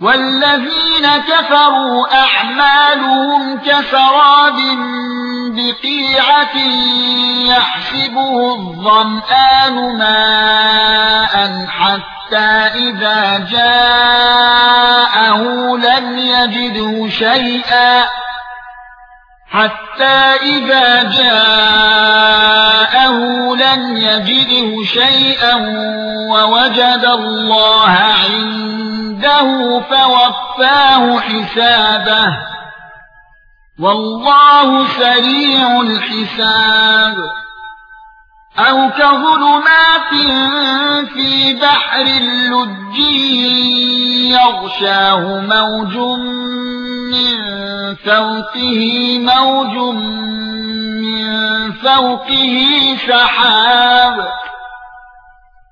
والذين كفروا أعمالهم كسراب بقيعة يحسبه الظمآن ماء حتى إذا جاءه لم يجده شيئا حتى إذا جاءه لم يجده شيئا ووجد الله عنده فوفاه حسابه. والله سريع الحساب. أو كظلمات في بحر اللج يغشاه موج من فوقه موج من فوقه سحاب.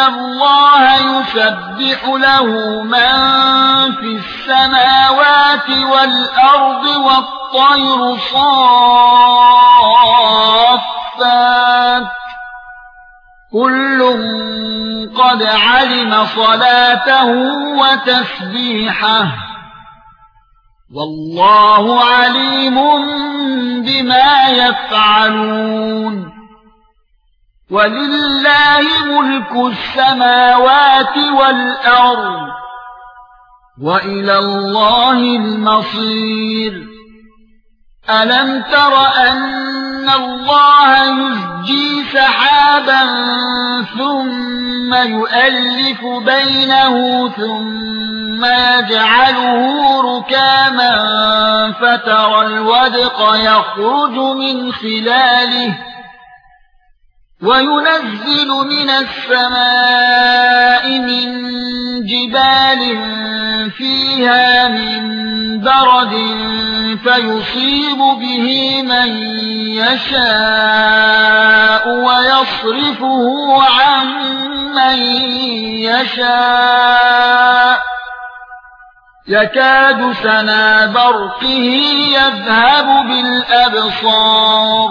الله يسبح له من في السماوات والأرض والطير صافات كل قد علم صلاته وتسبيحه والله عليم بما يفعلون ولله ملك السماوات والأرض وإلى الله المصير. ألم تر أن الله يزجي سحابا ثم يؤلف بينه ثم يجعله ركاما فترى الودق يخرج من خلاله وينزل من السماء من جبال فيها من برد فيصيب به من يشاء ويصرفه عن من يشاء. يكاد سنا برقه يذهب بالأبصار.